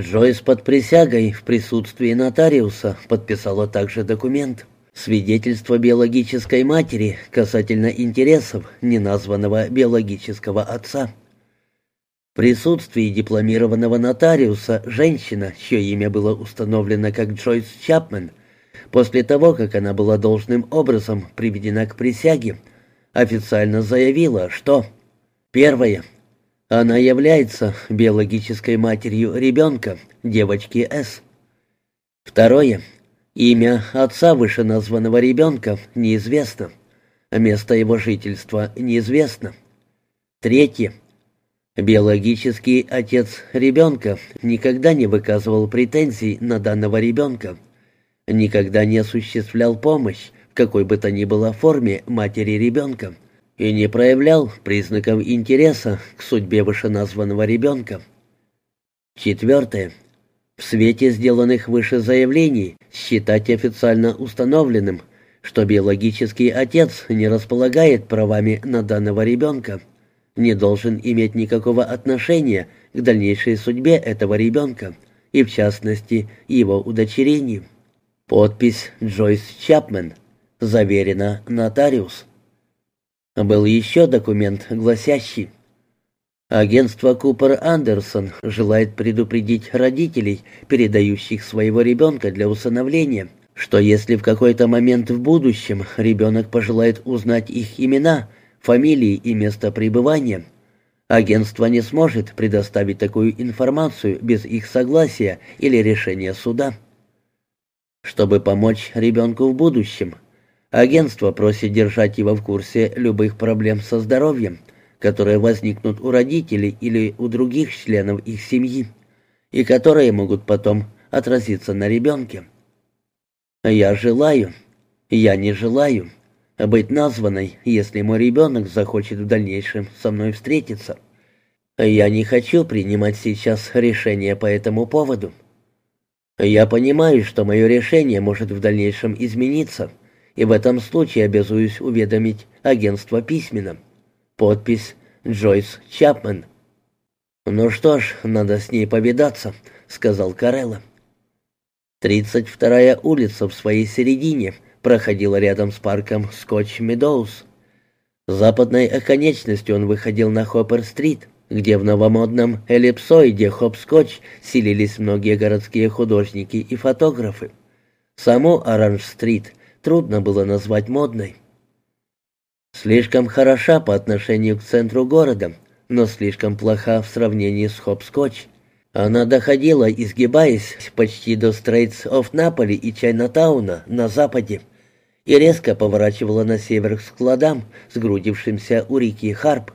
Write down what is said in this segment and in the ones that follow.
Джойс под присягой в присутствии нотариуса подписала также документ. Свидетельство биологической матери касательно интересов неназванного биологического отца. В присутствии дипломированного нотариуса женщина, чье имя было установлено как Джойс Чапмен, после того, как она была должным образом приведена к присяге, официально заявила, что первое она является биологической матерью ребенка, девочки С. Второе. Имя отца вышеназванного ребенка неизвестно. Место его жительства неизвестно. Третье. Биологический отец ребенка никогда не выказывал претензий на данного ребенка, никогда не осуществлял помощь в какой бы то ни было форме матери ребенка и не проявлял признаков интереса к судьбе вышеназванного ребенка. Четвертое. В свете сделанных выше заявлений считать официально установленным, что биологический отец не располагает правами на данного ребенка, не должен иметь никакого отношения к дальнейшей судьбе этого ребенка и, в частности, его удочерению. Подпись Джойс Чапмен. Заверено нотариус. Был еще документ, гласящий Агентство Купер Андерсон желает предупредить родителей, передающих своего ребенка для усыновления, что если в какой-то момент в будущем ребенок пожелает узнать их имена, фамилии и место пребывания, агентство не сможет предоставить такую информацию без их согласия или решения суда. Чтобы помочь ребенку в будущем, Агентство просит держать его в курсе любых проблем со здоровьем, которые возникнут у родителей или у других членов их семьи, и которые могут потом отразиться на ребенке. Я желаю, я не желаю быть названной, если мой ребенок захочет в дальнейшем со мной встретиться. Я не хочу принимать сейчас решение по этому поводу. Я понимаю, что мое решение может в дальнейшем измениться — и в этом случае обязуюсь уведомить агентство письменно. Подпись Джойс Чапмен. «Ну что ж, надо с ней повидаться», — сказал Карелла. Тридцать вторая улица в своей середине проходила рядом с парком Скотч Медоуз. Западной оконечностью он выходил на Хоппер-стрит, где в новомодном эллипсоиде Хоп-Скотч селились многие городские художники и фотографы. Саму Оранж-стрит трудно было назвать модной. Слишком хороша по отношению к центру города, но слишком плоха в сравнении с Хопскотч. Она доходила, изгибаясь почти до Стрейтс оф Наполи и Чайнатауна на западе, и резко поворачивала на север к складам, сгрудившимся у реки Харп.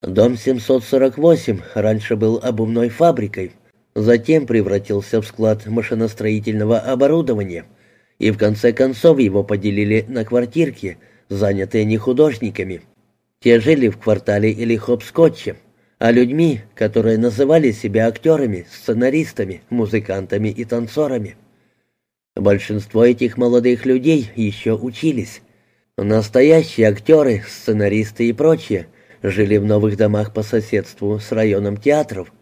Дом 748 раньше был обувной фабрикой, затем превратился в склад машиностроительного оборудования — и в конце концов его поделили на квартирки, занятые не художниками. Те жили в квартале или хопскотче, а людьми, которые называли себя актерами, сценаристами, музыкантами и танцорами. Большинство этих молодых людей еще учились. Настоящие актеры, сценаристы и прочие жили в новых домах по соседству с районом театров,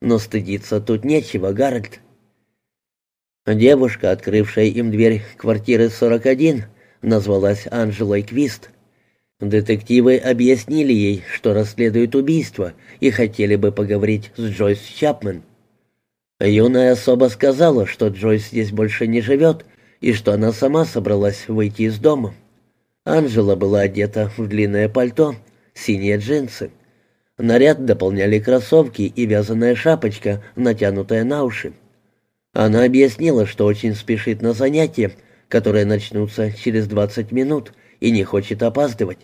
но стыдиться тут нечего, Гарольд. Девушка, открывшая им дверь квартиры 41, назвалась Анжелой Квист. Детективы объяснили ей, что расследуют убийство, и хотели бы поговорить с Джойс Чапмен. Юная особа сказала, что Джойс здесь больше не живет, и что она сама собралась выйти из дома. Анжела была одета в длинное пальто, синие джинсы. Наряд дополняли кроссовки и вязаная шапочка, натянутая на уши. Она объяснила, что очень спешит на занятия, которые начнутся через 20 минут, и не хочет опаздывать.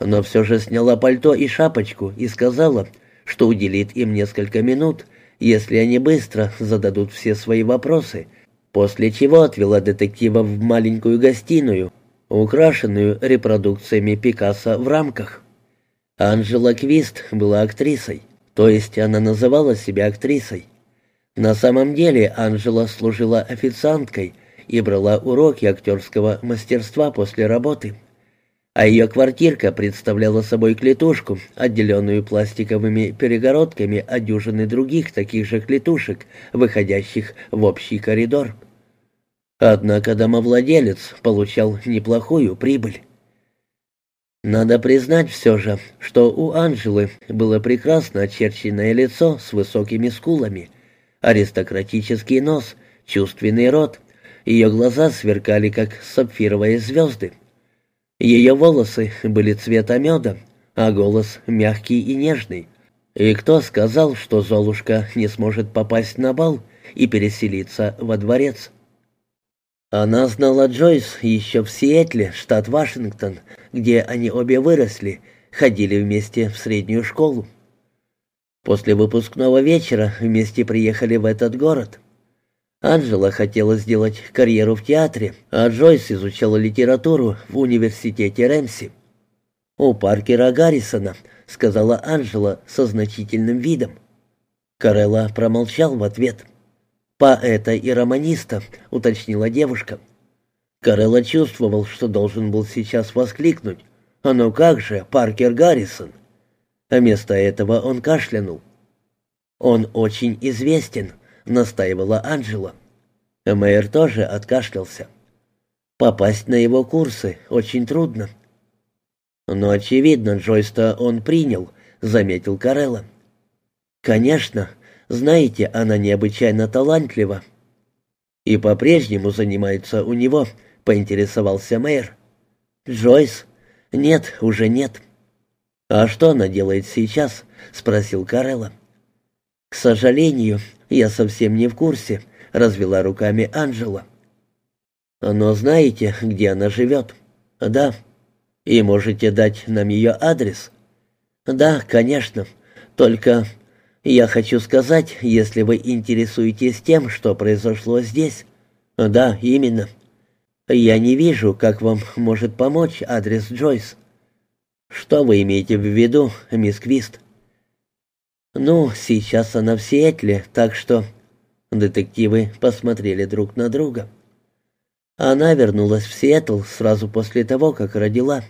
Но все же сняла пальто и шапочку и сказала, что уделит им несколько минут, если они быстро зададут все свои вопросы, после чего отвела детектива в маленькую гостиную, украшенную репродукциями Пикассо в рамках. Анжела Квист была актрисой, то есть она называла себя актрисой. На самом деле Анжела служила официанткой и брала уроки актерского мастерства после работы. а ее квартирка представляла собой клетушку, отделенную пластиковыми перегородками от дюжины других таких же клетушек, выходящих в общий коридор. Однако домовладелец получал неплохую прибыль. Надо признать все же, что у Анжелы было прекрасно очерченное лицо с высокими скулами, аристократический нос, чувственный рот, ее глаза сверкали, как сапфировые звезды. Ее волосы были цвета меда, а голос мягкий и нежный. И кто сказал, что Золушка не сможет попасть на бал и переселиться во дворец? Она знала Джойс еще в Сиэтле, штат Вашингтон, где они обе выросли, ходили вместе в среднюю школу. После выпускного вечера вместе приехали в этот город. Анжела хотела сделать карьеру в театре, а Джойс изучала литературу в университете Рэмси. «У Паркера Гаррисона», — сказала Анжела со значительным видом. Карелла промолчал в ответ. «Поэта и романиста», — уточнила девушка. Карелла чувствовал, что должен был сейчас воскликнуть. «А ну как же, Паркер Гаррисон!» А вместо этого он кашлянул. «Он очень известен», — настаивала Анжела. Мэйр тоже откашлялся. «Попасть на его курсы очень трудно». «Но, очевидно, Джойста он принял», — заметил Карелла. «Конечно. Знаете, она необычайно талантлива». «И по-прежнему занимается у него», — поинтересовался мэр. «Джойс? Нет, уже нет». «А что она делает сейчас?» — спросил Карелла. «К сожалению, я совсем не в курсе», — развела руками Анжела. «Но знаете, где она живет?» «Да». «И можете дать нам ее адрес?» «Да, конечно. Только я хочу сказать, если вы интересуетесь тем, что произошло здесь...» «Да, именно. Я не вижу, как вам может помочь адрес Джойс». «Что вы имеете в виду, мисс Квист?» «Ну, сейчас она в Сиэтле, так что...» Детективы посмотрели друг на друга. Она вернулась в Сиэтл сразу после того, как родила.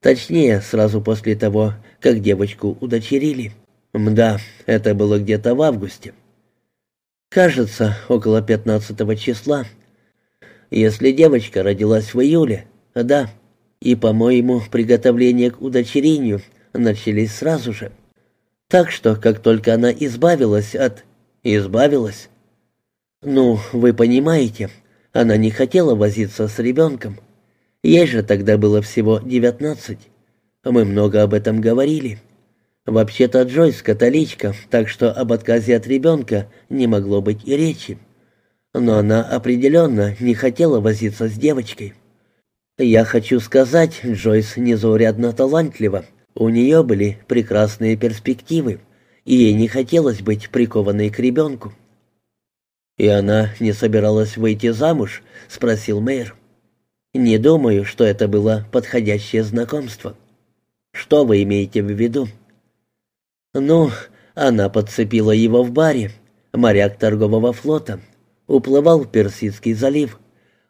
Точнее, сразу после того, как девочку удочерили. Мда, это было где-то в августе. Кажется, около 15 числа. Если девочка родилась в июле, да. И, по-моему, приготовления к удочерению начались сразу же. Так что, как только она избавилась от... Избавилась? Ну, вы понимаете, она не хотела возиться с ребенком. Ей же тогда было всего девятнадцать. Мы много об этом говорили. Вообще-то Джойс католичка, так что об отказе от ребенка не могло быть и речи. Но она определенно не хотела возиться с девочкой. Я хочу сказать, Джойс незаурядно талантлива. У нее были прекрасные перспективы, и ей не хотелось быть прикованной к ребенку. «И она не собиралась выйти замуж?» — спросил мэр. «Не думаю, что это было подходящее знакомство». «Что вы имеете в виду?» «Ну, она подцепила его в баре, моряк торгового флота, уплывал в Персидский залив.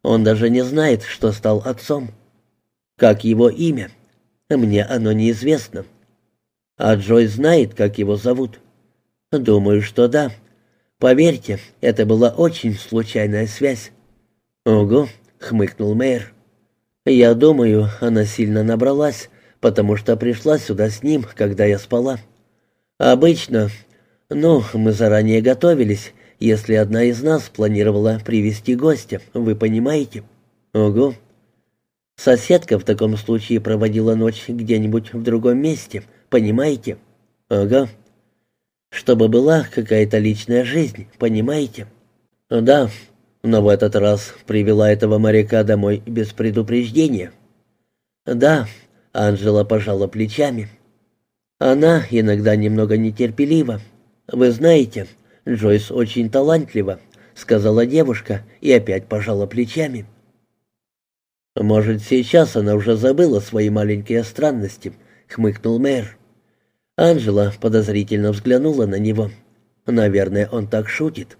Он даже не знает, что стал отцом. Как его имя?» Мне оно неизвестно. А Джой знает, как его зовут? Думаю, что да. Поверьте, это была очень случайная связь. Ого, хмыкнул мэр. Я думаю, она сильно набралась, потому что пришла сюда с ним, когда я спала. Обычно, ну, мы заранее готовились, если одна из нас планировала привести гостя, вы понимаете? Ого. Соседка в таком случае проводила ночь где-нибудь в другом месте, понимаете? Ага. Чтобы была какая-то личная жизнь, понимаете? Да, но в этот раз привела этого моряка домой без предупреждения. Да, Анжела пожала плечами. Она иногда немного нетерпелива. Вы знаете, Джойс очень талантлива, сказала девушка и опять пожала плечами. «Может, сейчас она уже забыла свои маленькие странности», — хмыкнул мэр. Анжела подозрительно взглянула на него. «Наверное, он так шутит».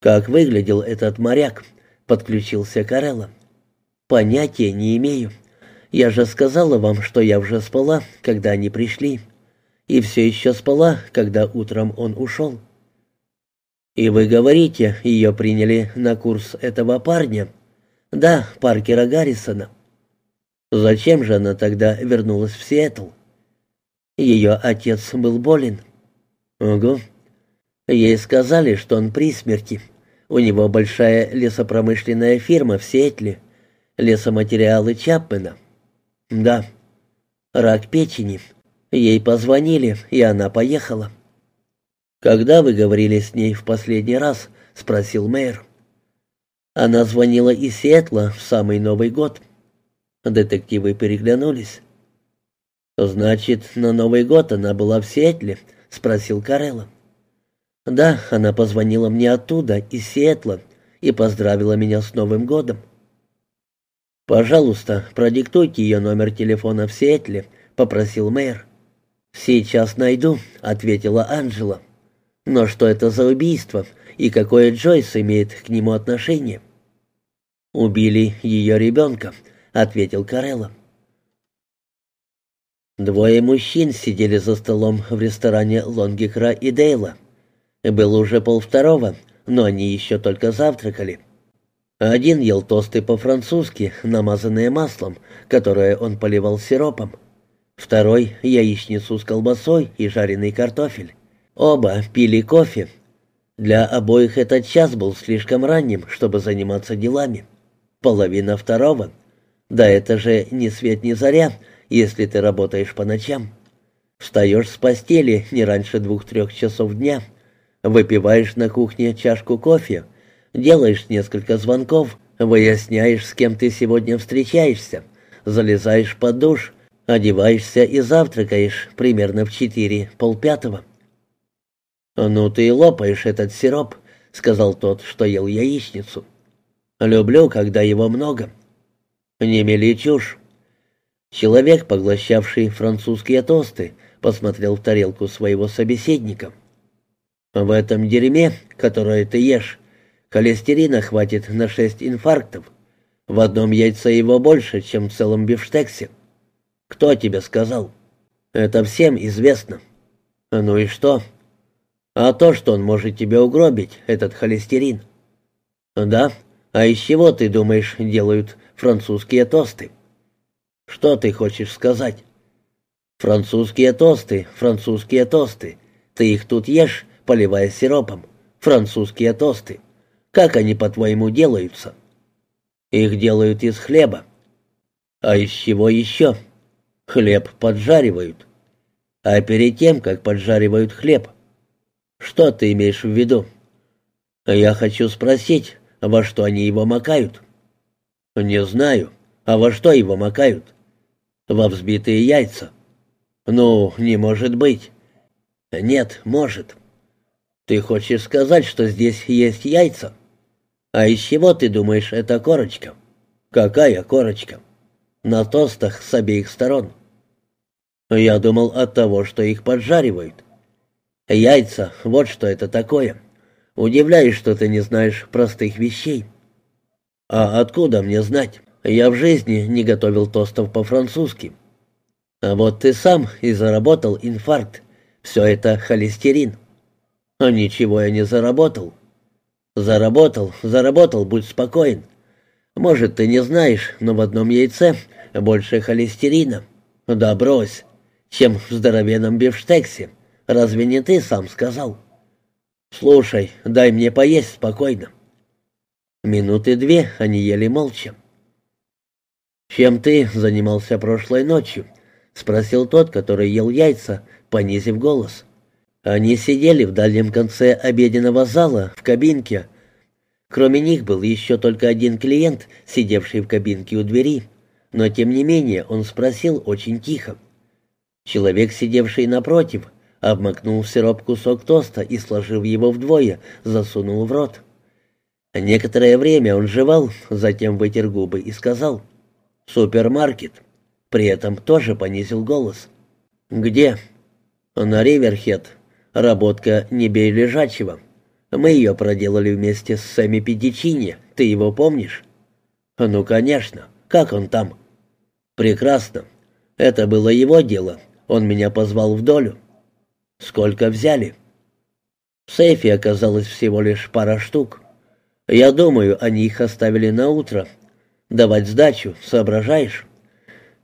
«Как выглядел этот моряк?» — подключился Карелла. «Понятия не имею. Я же сказала вам, что я уже спала, когда они пришли. И все еще спала, когда утром он ушел. И вы говорите, ее приняли на курс этого парня? Да, Паркера Гаррисона. Зачем же она тогда вернулась в Сиэтл? Ее отец был болен. Ого. Ей сказали, что он при смерти. У него большая лесопромышленная фирма в Сиэтле. Лесоматериалы Чапмена. Да. Рак печени. Ей позвонили, и она поехала. «Когда вы говорили с ней в последний раз?» — спросил мэр. Она звонила из Сиэтла в самый Новый год. Детективы переглянулись. «Значит, на Новый год она была в Сиэтле?» — спросил Карелла. «Да, она позвонила мне оттуда, из Сиэтла, и поздравила меня с Новым годом». «Пожалуйста, продиктуйте ее номер телефона в Сиэтле», — попросил мэр. «Сейчас найду», — ответила Анжела. «Но что это за убийство, и какое Джойс имеет к нему отношение?» «Убили ее ребенка», — ответил Карелла. Двое мужчин сидели за столом в ресторане Лонгикра и Дейла. Было уже полвторого, но они еще только завтракали. Один ел тосты по-французски, намазанные маслом, которое он поливал сиропом. Второй — яичницу с колбасой и жареный картофель. Оба пили кофе. Для обоих этот час был слишком ранним, чтобы заниматься делами. Половина второго. Да это же ни свет ни заря, если ты работаешь по ночам. Встаешь с постели не раньше двух-трех часов дня, выпиваешь на кухне чашку кофе, делаешь несколько звонков, выясняешь, с кем ты сегодня встречаешься, залезаешь под душ, одеваешься и завтракаешь примерно в четыре, полпятого. «Ну ты и лопаешь этот сироп», — сказал тот, что ел яичницу. «Люблю, когда его много». «Не мели чушь. Человек, поглощавший французские тосты, посмотрел в тарелку своего собеседника. «В этом дерьме, которое ты ешь, холестерина хватит на шесть инфарктов. В одном яйце его больше, чем в целом бифштексе. Кто тебе сказал? Это всем известно. Ну и что? А то, что он может тебя угробить, этот холестерин. Да? А из чего, ты думаешь, делают французские тосты?» Что ты хочешь сказать? Французские тосты, французские тосты. Ты их тут ешь, поливая сиропом. Французские тосты. Как они, по-твоему, делаются? Их делают из хлеба. А из чего еще? Хлеб поджаривают. А перед тем, как поджаривают хлеб, что ты имеешь в виду? Я хочу спросить, во что они его макают? Не знаю. А во что его макают? во взбитые яйца. Ну, не может быть. Нет, может. Ты хочешь сказать, что здесь есть яйца? А из чего ты думаешь эта корочка? Какая корочка? На тостах с обеих сторон. Я думал от того, что их поджаривают. Яйца, вот что это такое. Удивляюсь, что ты не знаешь простых вещей. А откуда мне знать? Я в жизни не готовил тостов по-французски. А вот ты сам и заработал инфаркт. Все это холестерин. А ничего я не заработал. Заработал, заработал, будь спокоен. Может, ты не знаешь, но в одном яйце больше холестерина. Да брось, чем в здоровенном бифштексе. Разве не ты сам сказал? Слушай, дай мне поесть спокойно. Минуты две они ели молча. «Чем ты занимался прошлой ночью?» — спросил тот, который ел яйца, понизив голос. Они сидели в дальнем конце обеденного зала, в кабинке. Кроме них был еще только один клиент, сидевший в кабинке у двери. Но, тем не менее, он спросил очень тихо. Человек, сидевший напротив, обмакнул в сироп кусок тоста и, сложив его вдвое, засунул в рот. Некоторое время он жевал, затем вытер губы и сказал — «Супермаркет». При этом тоже понизил голос. «Где?» «На Риверхед. Работка «Не бей лежачего». Мы ее проделали вместе с Сэмми Педичини. Ты его помнишь?» «Ну, конечно. Как он там?» Прекрасно. Это было его дело. Он меня позвал в долю. Сколько взяли? В сейфе оказалось всего лишь пара штук. Я думаю, они их оставили на утро. Давать сдачу, соображаешь?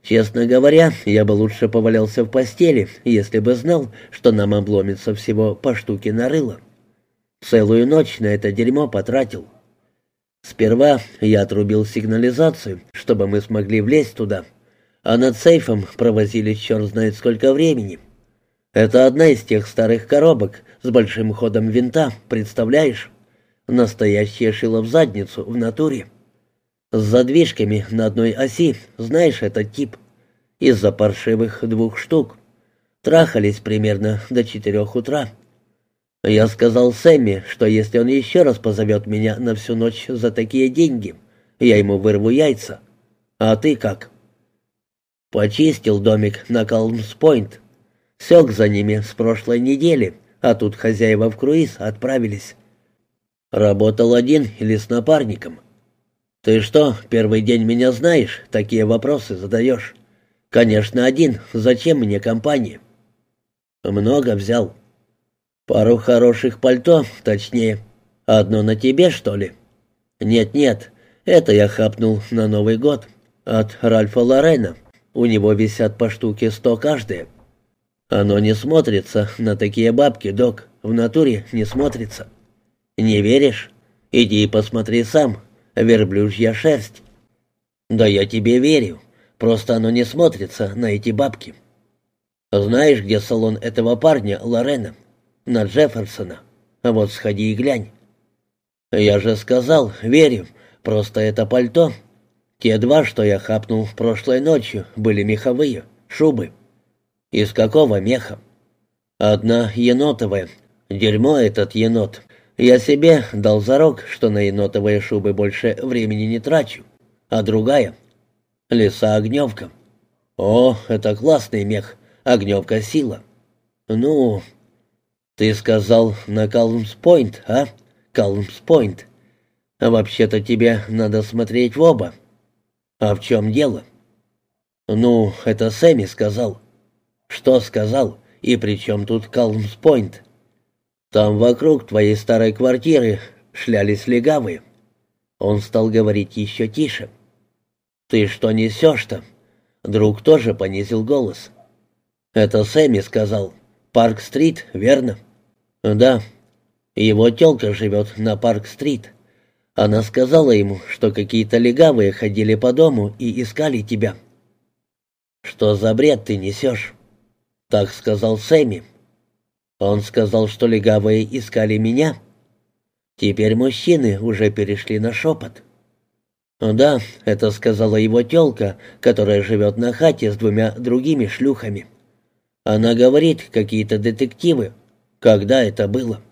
Честно говоря, я бы лучше повалялся в постели, если бы знал, что нам обломится всего по штуке на рыло. Целую ночь на это дерьмо потратил. Сперва я отрубил сигнализацию, чтобы мы смогли влезть туда, а над сейфом провозили черт знает сколько времени. Это одна из тех старых коробок с большим ходом винта, представляешь? Настоящее шило в задницу, в натуре. С задвижками на одной оси, знаешь этот тип. Из-за паршивых двух штук. Трахались примерно до четырех утра. Я сказал Сэмми, что если он еще раз позовет меня на всю ночь за такие деньги, я ему вырву яйца. А ты как? Почистил домик на Калмс-Пойнт. Сёк за ними с прошлой недели, а тут хозяева в круиз отправились. Работал один или с напарником. Ты что, первый день меня знаешь, такие вопросы задаешь? Конечно, один. Зачем мне компания? Много взял. Пару хороших пальто, точнее. Одно на тебе, что ли? Нет-нет, это я хапнул на Новый год. От Ральфа Лорена. У него висят по штуке сто каждое. Оно не смотрится на такие бабки, док. В натуре не смотрится. Не веришь? Иди и посмотри сам. Верблюжья шерсть. Да я тебе верю. Просто оно не смотрится на эти бабки. Знаешь, где салон этого парня, Лорена? на Джефферсона. А вот сходи и глянь. Я же сказал, верю, просто это пальто. Те два, что я хапнул прошлой ночью, были меховые, шубы. Из какого меха? Одна енотовая. Дерьмо этот енот. Я себе дал зарок, что на енотовые шубы больше времени не трачу. А другая? Лиса огневка. О, это классный мех. Огневка сила. Ну, «Ты сказал на Калмс-Пойнт, а? Калмс-Пойнт. Вообще-то тебе надо смотреть в оба. А в чем дело?» «Ну, это Сэмми сказал». «Что сказал? И при чем тут Калмс-Пойнт?» «Там вокруг твоей старой квартиры шлялись легавые». Он стал говорить еще тише. «Ты что несешь-то?» Друг тоже понизил голос. «Это Сэмми сказал. Парк-стрит, верно?» «Да. Его тёлка живет на Парк-стрит. Она сказала ему, что какие-то легавые ходили по дому и искали тебя». «Что за бред ты несешь?» «Так сказал Сэмми. Он сказал, что легавые искали меня». Теперь мужчины уже перешли на шепот. «Да, это сказала его тёлка, которая живет на хате с двумя другими шлюхами. Она говорит, какие-то детективы когда это было?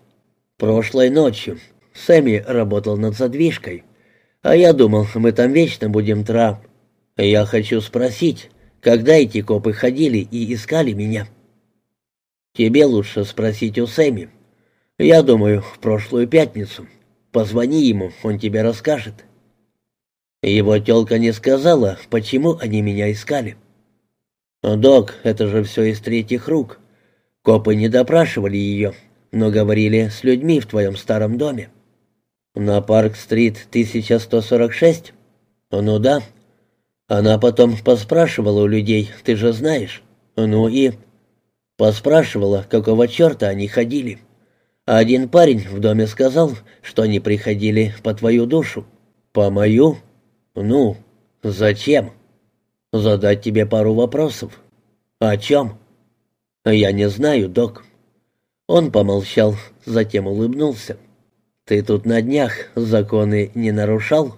Прошлой ночью. Сэмми работал над задвижкой. А я думал, мы там вечно будем тра. Я хочу спросить, когда эти копы ходили и искали меня? Тебе лучше спросить у Сэмми. Я думаю, в прошлую пятницу. Позвони ему, он тебе расскажет. Его тёлка не сказала, почему они меня искали. «Док, это же все из третьих рук. Копы не допрашивали ее, но говорили с людьми в твоем старом доме. На Парк-стрит 1146? Ну да. Она потом поспрашивала у людей, ты же знаешь. Ну и... Поспрашивала, какого черта они ходили. А один парень в доме сказал, что они приходили по твою душу. По мою? Ну, зачем? Задать тебе пару вопросов. О чем? «Я не знаю, док». Он помолчал, затем улыбнулся. «Ты тут на днях законы не нарушал?»